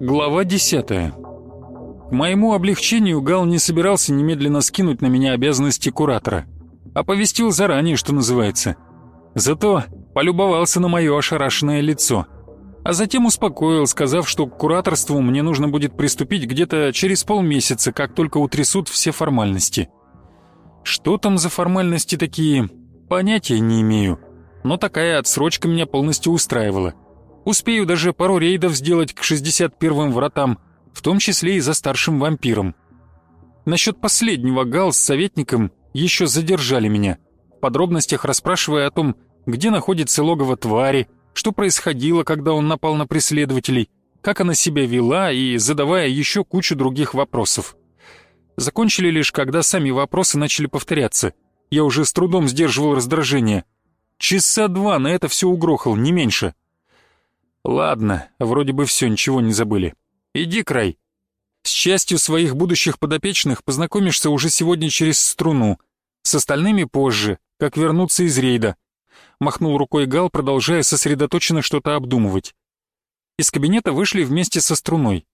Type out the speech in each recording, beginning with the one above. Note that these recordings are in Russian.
Глава десятая. К моему облегчению Гал не собирался немедленно скинуть на меня обязанности куратора. Оповестил заранее, что называется. Зато полюбовался на мое ошарашенное лицо. А затем успокоил, сказав, что к кураторству мне нужно будет приступить где-то через полмесяца, как только утрясут все формальности. Что там за формальности такие, понятия не имею. Но такая отсрочка меня полностью устраивала. Успею даже пару рейдов сделать к 61-м вратам, в том числе и за старшим вампиром. Насчет последнего Гал с советником еще задержали меня, в подробностях расспрашивая о том, где находится логово твари, что происходило, когда он напал на преследователей, как она себя вела и задавая еще кучу других вопросов. Закончили лишь, когда сами вопросы начали повторяться. Я уже с трудом сдерживал раздражение. Часа два на это все угрохал, не меньше. Ладно, вроде бы все, ничего не забыли. Иди, край. С частью своих будущих подопечных познакомишься уже сегодня через струну. С остальными позже, как вернуться из рейда. Махнул рукой Гал, продолжая сосредоточенно что-то обдумывать. Из кабинета вышли вместе со струной.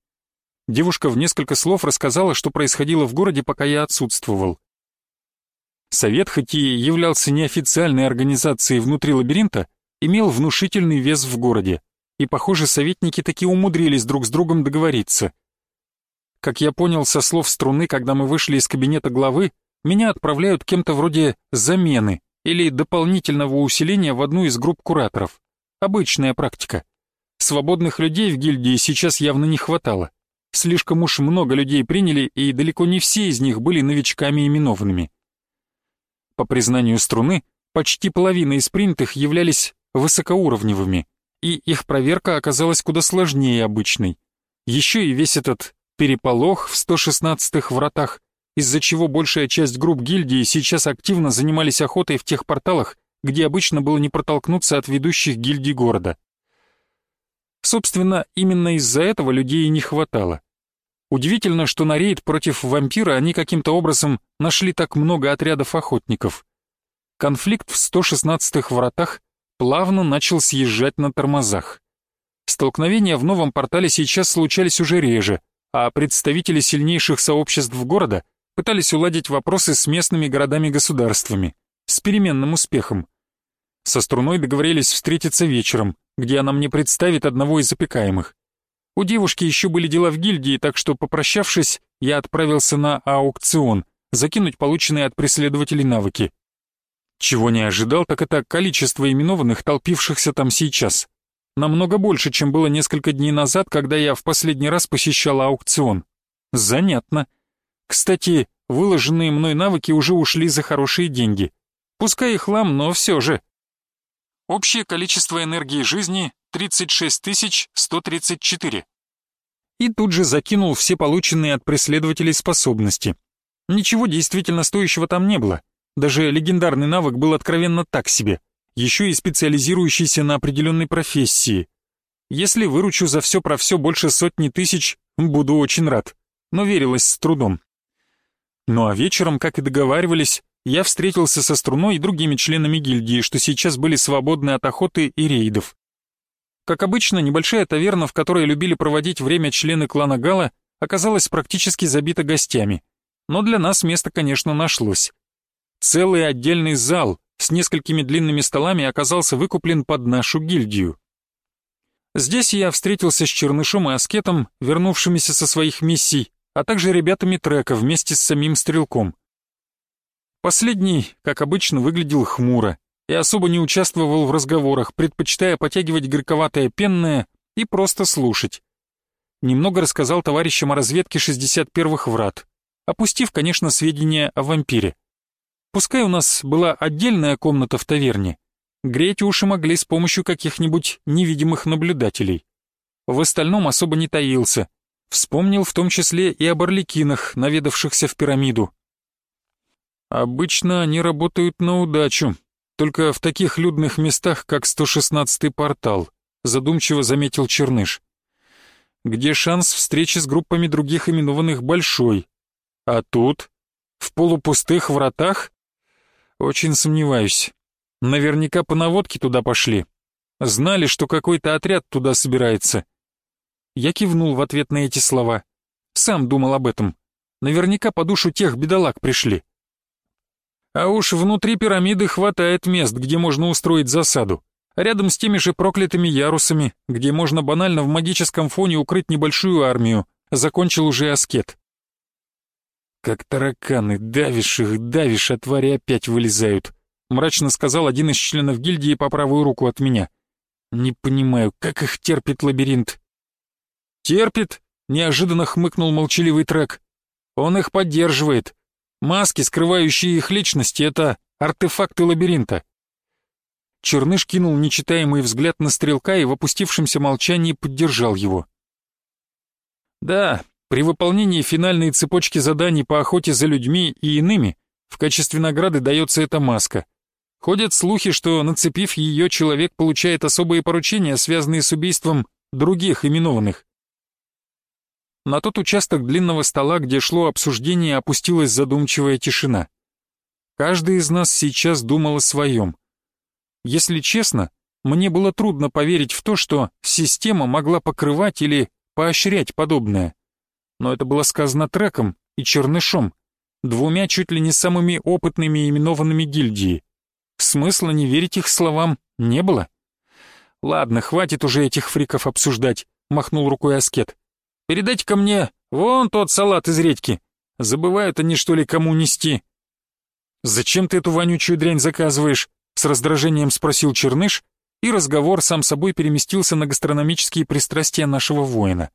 Девушка в несколько слов рассказала, что происходило в городе, пока я отсутствовал. Совет, хоть и являлся неофициальной организацией внутри лабиринта, имел внушительный вес в городе и, похоже, советники таки умудрились друг с другом договориться. Как я понял со слов струны, когда мы вышли из кабинета главы, меня отправляют кем-то вроде замены или дополнительного усиления в одну из групп кураторов. Обычная практика. Свободных людей в гильдии сейчас явно не хватало. Слишком уж много людей приняли, и далеко не все из них были новичками именованными. По признанию струны, почти половина из принятых являлись высокоуровневыми, и их проверка оказалась куда сложнее обычной. Еще и весь этот переполох в 116-х вратах, из-за чего большая часть групп гильдии сейчас активно занимались охотой в тех порталах, где обычно было не протолкнуться от ведущих гильдий города. Собственно, именно из-за этого людей не хватало. Удивительно, что на рейд против вампира они каким-то образом нашли так много отрядов охотников. Конфликт в 116-х вратах плавно начал съезжать на тормозах. Столкновения в новом портале сейчас случались уже реже, а представители сильнейших сообществ города пытались уладить вопросы с местными городами-государствами, с переменным успехом. Со струной договорились встретиться вечером, где она мне представит одного из опекаемых. У девушки еще были дела в гильдии, так что, попрощавшись, я отправился на аукцион, закинуть полученные от преследователей навыки. Чего не ожидал, так это количество именованных, толпившихся там сейчас. Намного больше, чем было несколько дней назад, когда я в последний раз посещал аукцион. Занятно. Кстати, выложенные мной навыки уже ушли за хорошие деньги. Пускай и хлам, но все же. Общее количество энергии жизни 36 134. И тут же закинул все полученные от преследователей способности. Ничего действительно стоящего там не было. Даже легендарный навык был откровенно так себе, еще и специализирующийся на определенной профессии. Если выручу за все про все больше сотни тысяч, буду очень рад, но верилось с трудом. Ну а вечером, как и договаривались, я встретился со Струной и другими членами гильдии, что сейчас были свободны от охоты и рейдов. Как обычно, небольшая таверна, в которой любили проводить время члены клана Гала, оказалась практически забита гостями. Но для нас место, конечно, нашлось. Целый отдельный зал с несколькими длинными столами оказался выкуплен под нашу гильдию. Здесь я встретился с Чернышом и Аскетом, вернувшимися со своих миссий, а также ребятами трека вместе с самим Стрелком. Последний, как обычно, выглядел хмуро и особо не участвовал в разговорах, предпочитая потягивать горьковатое пенное и просто слушать. Немного рассказал товарищам о разведке 61-х врат, опустив, конечно, сведения о вампире. Пускай у нас была отдельная комната в таверне, греть уши могли с помощью каких-нибудь невидимых наблюдателей. В остальном особо не таился. Вспомнил в том числе и об орликинах, наведавшихся в пирамиду. Обычно они работают на удачу, только в таких людных местах, как 116-й портал, задумчиво заметил Черныш. Где шанс встречи с группами других именованных большой. А тут, в полупустых вратах, очень сомневаюсь. Наверняка по наводке туда пошли. Знали, что какой-то отряд туда собирается. Я кивнул в ответ на эти слова. Сам думал об этом. Наверняка по душу тех бедолаг пришли. А уж внутри пирамиды хватает мест, где можно устроить засаду. Рядом с теми же проклятыми ярусами, где можно банально в магическом фоне укрыть небольшую армию, закончил уже аскет. «Как тараканы, давишь их, давишь, а твари опять вылезают», мрачно сказал один из членов гильдии по правую руку от меня. «Не понимаю, как их терпит лабиринт?» «Терпит?» — неожиданно хмыкнул молчаливый трек. «Он их поддерживает. Маски, скрывающие их личности, это артефакты лабиринта. Черныш кинул нечитаемый взгляд на стрелка и в опустившемся молчании поддержал его. Да, при выполнении финальной цепочки заданий по охоте за людьми и иными в качестве награды дается эта маска. Ходят слухи, что, нацепив ее, человек получает особые поручения, связанные с убийством других именованных. На тот участок длинного стола, где шло обсуждение, опустилась задумчивая тишина. Каждый из нас сейчас думал о своем. Если честно, мне было трудно поверить в то, что система могла покрывать или поощрять подобное. Но это было сказано Треком и Чернышом, двумя чуть ли не самыми опытными именованными гильдии. Смысла не верить их словам не было. «Ладно, хватит уже этих фриков обсуждать», — махнул рукой Аскет. передайте ко мне вон тот салат из редьки. Забывают они, что ли, кому нести». «Зачем ты эту вонючую дрянь заказываешь?» С раздражением спросил Черныш, и разговор сам собой переместился на гастрономические пристрастия нашего воина.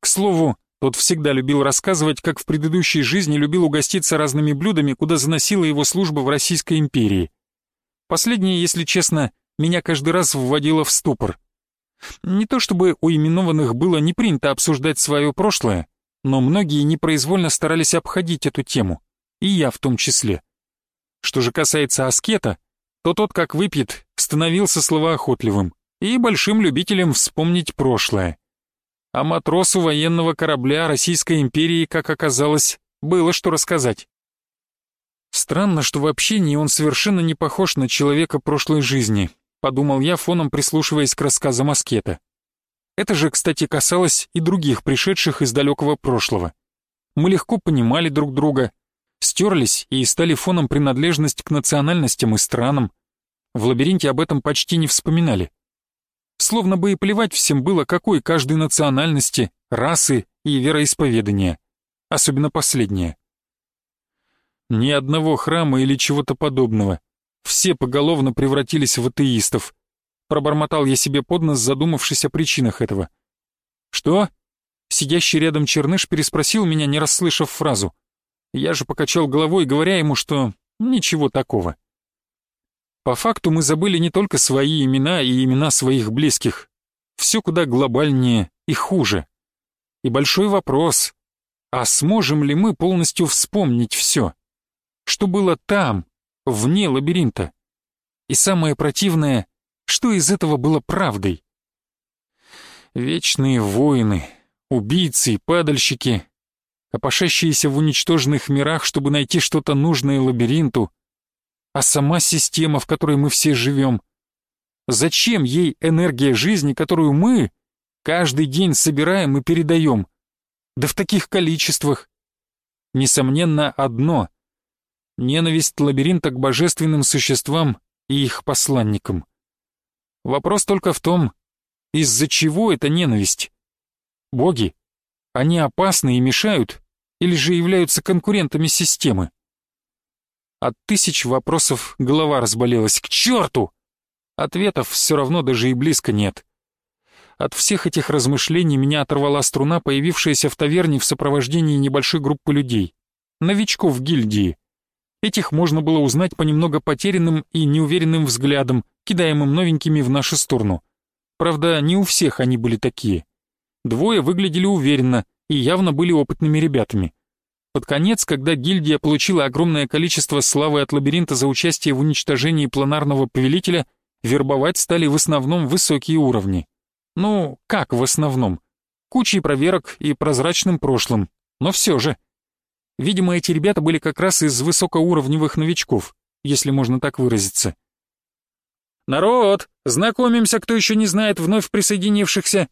К слову, тот всегда любил рассказывать, как в предыдущей жизни любил угоститься разными блюдами, куда заносила его служба в Российской империи. Последнее, если честно, меня каждый раз вводило в ступор. Не то чтобы у именованных было не принято обсуждать свое прошлое, но многие непроизвольно старались обходить эту тему, и я в том числе. Что же касается аскета, то тот, как выпьет, становился словоохотливым и большим любителем вспомнить прошлое. А матросу военного корабля Российской империи, как оказалось, было что рассказать. Странно, что в общении он совершенно не похож на человека прошлой жизни, подумал я, фоном прислушиваясь к рассказам Аскета. Это же, кстати, касалось и других пришедших из далекого прошлого. Мы легко понимали друг друга, стерлись и стали фоном принадлежность к национальностям и странам. В лабиринте об этом почти не вспоминали. Словно бы и плевать всем было, какой каждой национальности, расы и вероисповедания. Особенно последнее. Ни одного храма или чего-то подобного. Все поголовно превратились в атеистов. Пробормотал я себе под нос, задумавшись о причинах этого. «Что?» Сидящий рядом Черныш переспросил меня, не расслышав фразу. Я же покачал головой, говоря ему, что ничего такого. По факту мы забыли не только свои имена и имена своих близких. Все куда глобальнее и хуже. И большой вопрос, а сможем ли мы полностью вспомнить все? Что было там, вне лабиринта? И самое противное, что из этого было правдой? Вечные воины, убийцы и падальщики, копошащиеся в уничтоженных мирах, чтобы найти что-то нужное лабиринту, а сама система, в которой мы все живем. Зачем ей энергия жизни, которую мы каждый день собираем и передаем? Да в таких количествах. Несомненно, одно — ненависть лабиринта к божественным существам и их посланникам. Вопрос только в том, из-за чего эта ненависть? Боги, они опасны и мешают, или же являются конкурентами системы? От тысяч вопросов голова разболелась. К черту! Ответов все равно даже и близко нет. От всех этих размышлений меня оторвала струна, появившаяся в таверне в сопровождении небольшой группы людей. Новичков гильдии. Этих можно было узнать по немного потерянным и неуверенным взглядам, кидаемым новенькими в нашу сторону. Правда, не у всех они были такие. Двое выглядели уверенно и явно были опытными ребятами. Под конец, когда гильдия получила огромное количество славы от лабиринта за участие в уничтожении планарного повелителя, вербовать стали в основном высокие уровни. Ну, как в основном? Кучей проверок и прозрачным прошлым, но все же. Видимо, эти ребята были как раз из высокоуровневых новичков, если можно так выразиться. «Народ, знакомимся, кто еще не знает вновь присоединившихся!»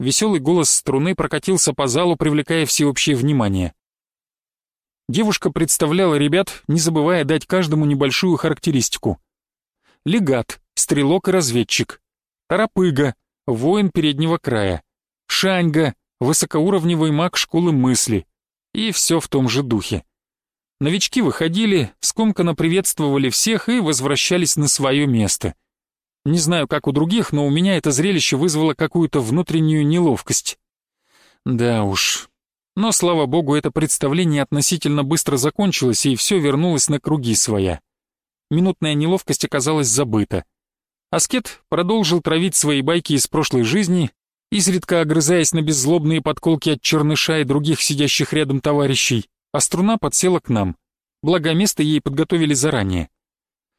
Веселый голос струны прокатился по залу, привлекая всеобщее внимание. Девушка представляла ребят, не забывая дать каждому небольшую характеристику. Легат, стрелок и разведчик. Тарапыга, воин переднего края. Шаньга, высокоуровневый маг школы мысли. И все в том же духе. Новички выходили, скомканно приветствовали всех и возвращались на свое место — не знаю, как у других, но у меня это зрелище вызвало какую-то внутреннюю неловкость. Да уж. Но, слава богу, это представление относительно быстро закончилось, и все вернулось на круги своя. Минутная неловкость оказалась забыта. Аскет продолжил травить свои байки из прошлой жизни, изредка огрызаясь на беззлобные подколки от черныша и других сидящих рядом товарищей, а струна подсела к нам. Благо, место ей подготовили заранее.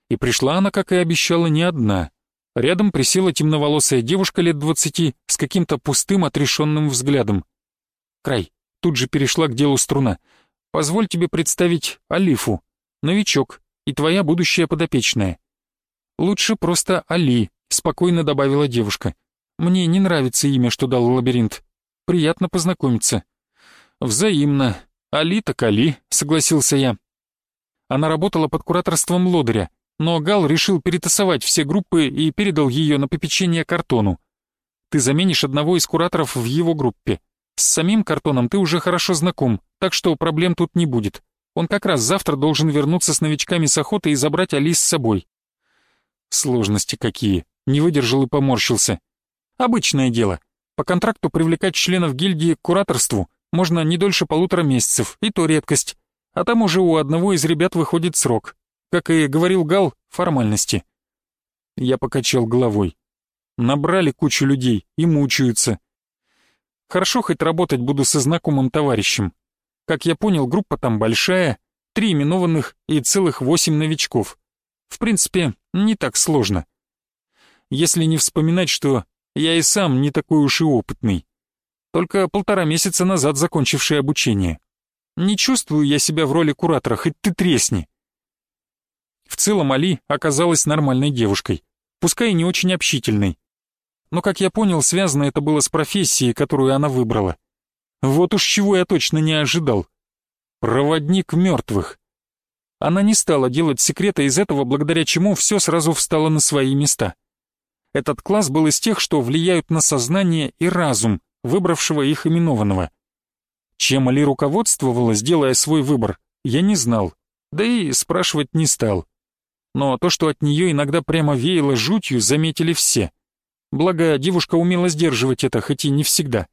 И пришла она, как и обещала, не одна — Рядом присела темноволосая девушка лет двадцати с каким-то пустым, отрешенным взглядом. Край, тут же перешла к делу струна. «Позволь тебе представить Алифу, новичок и твоя будущая подопечная». «Лучше просто Али», — спокойно добавила девушка. «Мне не нравится имя, что дал лабиринт. Приятно познакомиться». «Взаимно. Али так Али», — согласился я. Она работала под кураторством лодыря, но Гал решил перетасовать все группы и передал ее на попечение картону. Ты заменишь одного из кураторов в его группе. С самим картоном ты уже хорошо знаком, так что проблем тут не будет. Он как раз завтра должен вернуться с новичками с охоты и забрать Алис с собой. Сложности какие. Не выдержал и поморщился. Обычное дело. По контракту привлекать членов гильдии к кураторству можно не дольше полутора месяцев, и то редкость. А там уже у одного из ребят выходит срок. Как и говорил Гал, формальности. Я покачал головой. Набрали кучу людей и мучаются. Хорошо, хоть работать буду со знакомым товарищем. Как я понял, группа там большая, три именованных и целых восемь новичков. В принципе, не так сложно. Если не вспоминать, что я и сам не такой уж и опытный. Только полтора месяца назад закончивший обучение. Не чувствую я себя в роли куратора, хоть ты тресни. В целом Али оказалась нормальной девушкой, пускай и не очень общительной. Но, как я понял, связано это было с профессией, которую она выбрала. Вот уж чего я точно не ожидал. Проводник мертвых. Она не стала делать секрета из этого, благодаря чему все сразу встало на свои места. Этот класс был из тех, что влияют на сознание и разум, выбравшего их именованного. Чем Али руководствовалась, делая свой выбор, я не знал, да и спрашивать не стал но то, что от нее иногда прямо веяло жутью, заметили все. Благо, девушка умела сдерживать это, хоть и не всегда.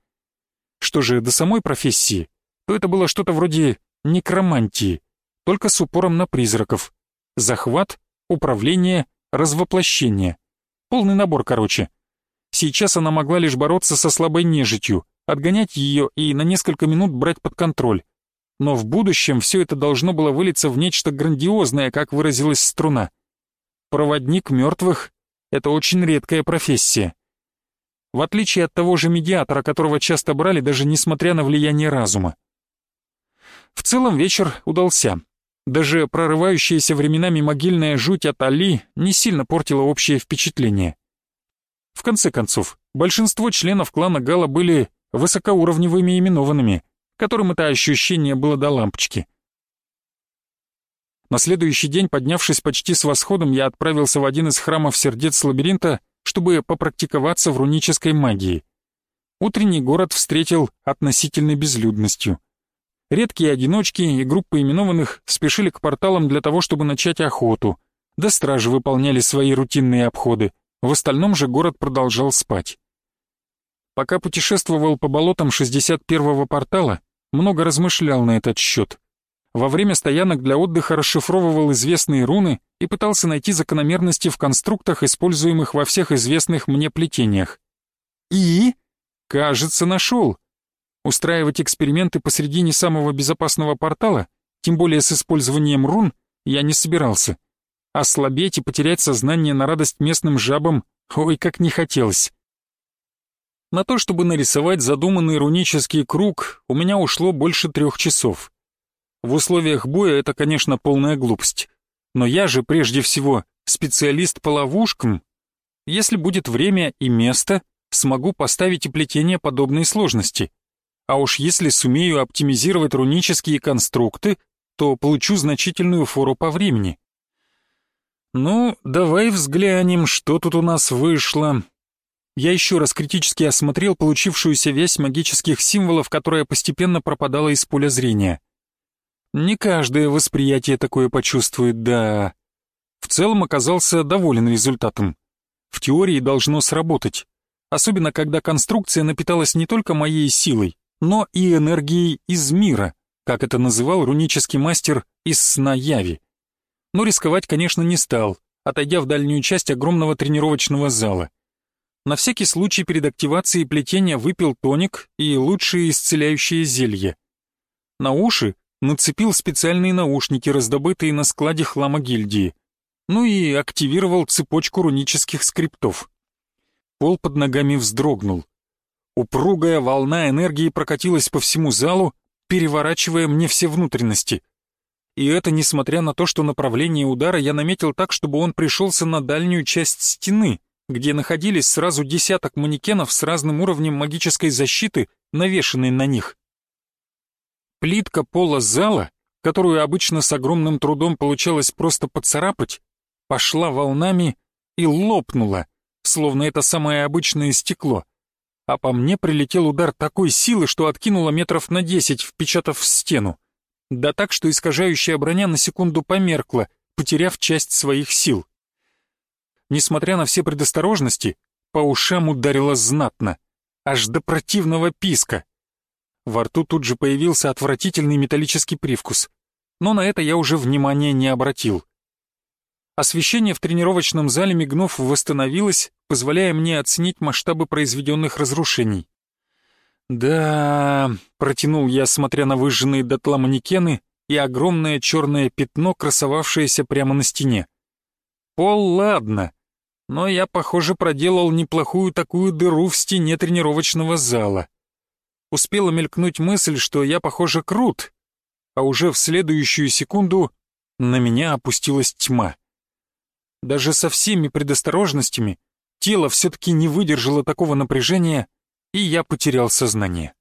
Что же до самой профессии, то это было что-то вроде некромантии, только с упором на призраков. Захват, управление, развоплощение. Полный набор, короче. Сейчас она могла лишь бороться со слабой нежитью, отгонять ее и на несколько минут брать под контроль но в будущем все это должно было вылиться в нечто грандиозное, как выразилась струна. Проводник мертвых — это очень редкая профессия. В отличие от того же медиатора, которого часто брали, даже несмотря на влияние разума. В целом вечер удался. Даже прорывающаяся временами могильная жуть от Али не сильно портила общее впечатление. В конце концов, большинство членов клана Гала были высокоуровневыми именованными — которым это ощущение было до лампочки. На следующий день, поднявшись почти с восходом, я отправился в один из храмов сердец лабиринта, чтобы попрактиковаться в рунической магии. Утренний город встретил относительной безлюдностью. Редкие одиночки и группы именованных спешили к порталам для того, чтобы начать охоту, да стражи выполняли свои рутинные обходы, в остальном же город продолжал спать. Пока путешествовал по болотам 61-го портала, много размышлял на этот счет. Во время стоянок для отдыха расшифровывал известные руны и пытался найти закономерности в конструктах, используемых во всех известных мне плетениях. И Кажется, нашел. Устраивать эксперименты посредине самого безопасного портала, тем более с использованием рун, я не собирался. Ослабеть и потерять сознание на радость местным жабам, ой, как не хотелось. На то, чтобы нарисовать задуманный рунический круг, у меня ушло больше трех часов. В условиях боя это, конечно, полная глупость. Но я же, прежде всего, специалист по ловушкам. Если будет время и место, смогу поставить и плетение подобной сложности. А уж если сумею оптимизировать рунические конструкты, то получу значительную фору по времени. Ну, давай взглянем, что тут у нас вышло. Я еще раз критически осмотрел получившуюся вязь магических символов, которая постепенно пропадала из поля зрения. Не каждое восприятие такое почувствует, да. В целом оказался доволен результатом. В теории должно сработать, особенно когда конструкция напиталась не только моей силой, но и энергией из мира, как это называл рунический мастер из сна Яви. Но рисковать, конечно, не стал, отойдя в дальнюю часть огромного тренировочного зала. На всякий случай перед активацией плетения выпил тоник и лучшие исцеляющие зелья. На уши нацепил специальные наушники, раздобытые на складе хлама гильдии ну и активировал цепочку рунических скриптов. Пол под ногами вздрогнул. Упругая волна энергии прокатилась по всему залу, переворачивая мне все внутренности. И это несмотря на то, что направление удара я наметил так, чтобы он пришелся на дальнюю часть стены, где находились сразу десяток манекенов с разным уровнем магической защиты, навешанной на них. Плитка пола зала, которую обычно с огромным трудом получалось просто поцарапать, пошла волнами и лопнула, словно это самое обычное стекло. А по мне прилетел удар такой силы, что откинуло метров на десять, впечатав в стену. Да так, что искажающая броня на секунду померкла, потеряв часть своих сил. Несмотря на все предосторожности, по ушам ударило знатно, аж до противного писка. Во рту тут же появился отвратительный металлический привкус, но на это я уже внимания не обратил. Освещение в тренировочном зале мигнув восстановилось, позволяя мне оценить масштабы произведенных разрушений. «Да...» — протянул я, смотря на выжженные дотла манекены и огромное черное пятно, красовавшееся прямо на стене. «Пол, ладно, но я, похоже, проделал неплохую такую дыру в стене тренировочного зала. Успела мелькнуть мысль, что я, похоже, крут, а уже в следующую секунду на меня опустилась тьма. Даже со всеми предосторожностями тело все-таки не выдержало такого напряжения, и я потерял сознание.